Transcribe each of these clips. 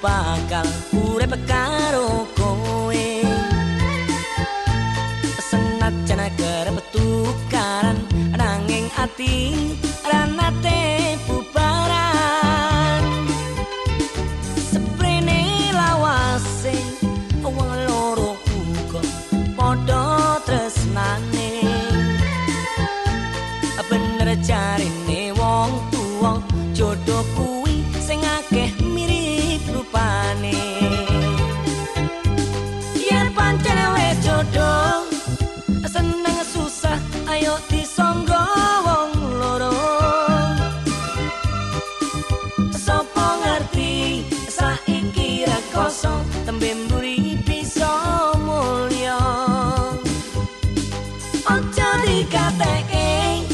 bakal urip karo kowe. Senajan kerep tukaran nanging ati ranate bubaran. Seprene lawase wong loro uga padha tresnane. Bener jarine wong tuwa tembe mburi bisa mulya aja dikateke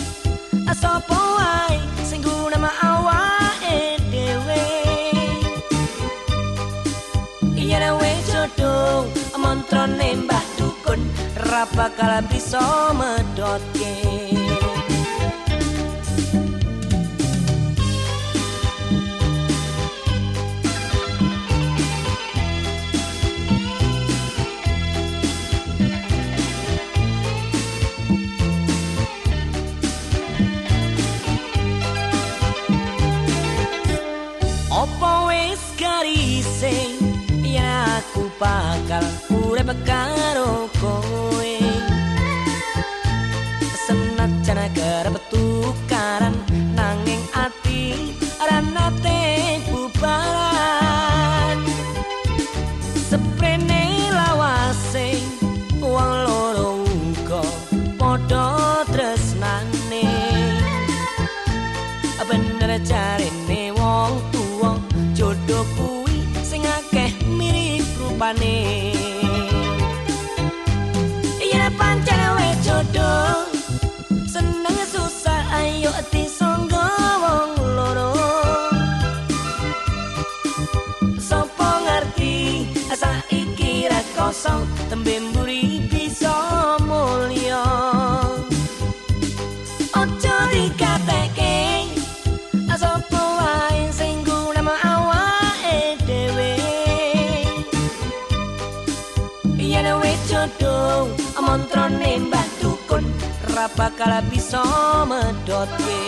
sapa wae sing guna awake dhewe. Yen wis jodoh mantrane mbah dukun ra bakal bisa medhotke Opo wis garise ya aku bakal urip karo kowe. Senajan kerep tukaran nanging ati ranate bubaran. Seprene lawase wong loro uga padha tresnane. Wong tuwa jodoh kuwi sing akeh mirip rupane. Yen pancen wis jodoh jodoh mantrane mbah dukun ra bakal bisa medhotke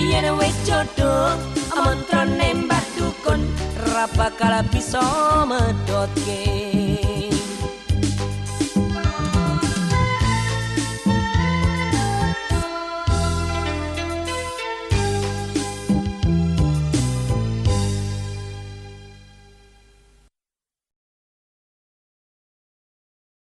Yen wis jodoh mantrane mbah dukun ra bakal bisa medhotke